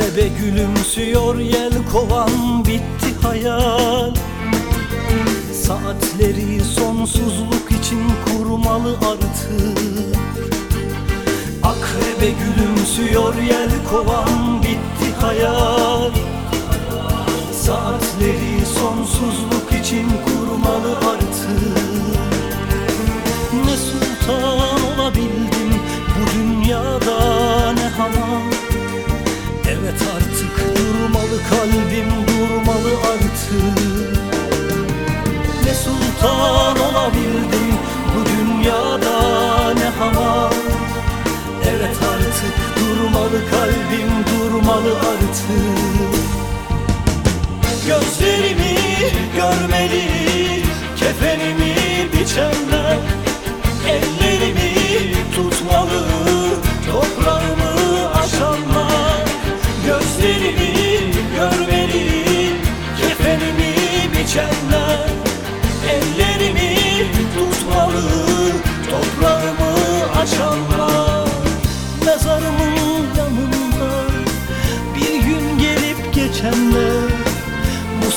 Akrebe gülümsüyor yel kovan bitti hayal. Saatleri sonsuzluk için kurmalı artık. Akrebe gülümsüyor yel kovan bitti hayal. Saatleri sonsuzluk için kurmalı artık sultan olabildim bu dünyada ne hamam Evet artık durmalı kalbim durmalı artık. Gözlerimi görmeli kefenimi biçenler. Ellerimi tutmalı toprağımı aşanlar. Gözlerimi görmeli kefenimi biçenler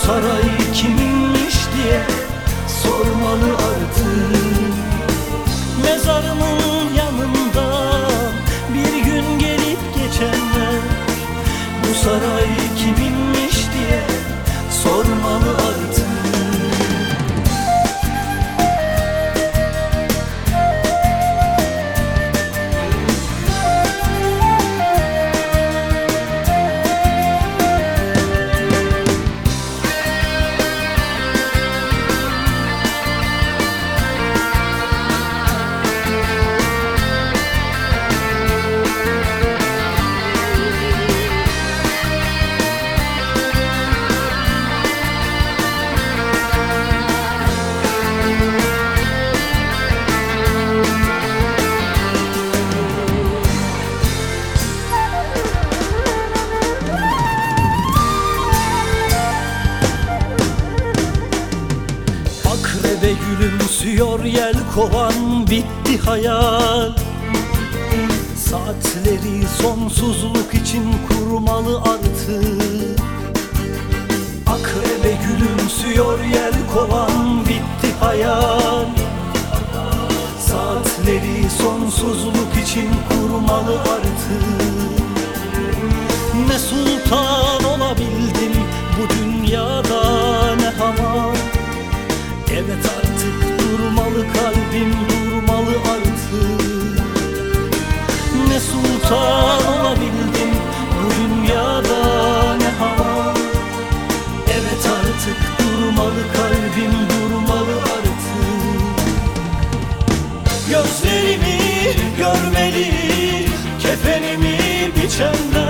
Bu Akrebe gülümsüyor yel kovan bitti hayal. Saatleri sonsuzluk için kurmalı artık. Akrebe gülümsüyor yel kovan bitti hayal. Saatleri sonsuzluk için kurmalı artık. Ne sultan kefenimi biçenler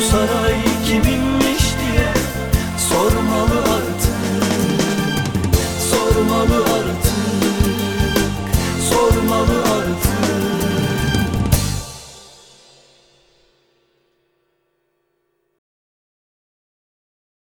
saray kimin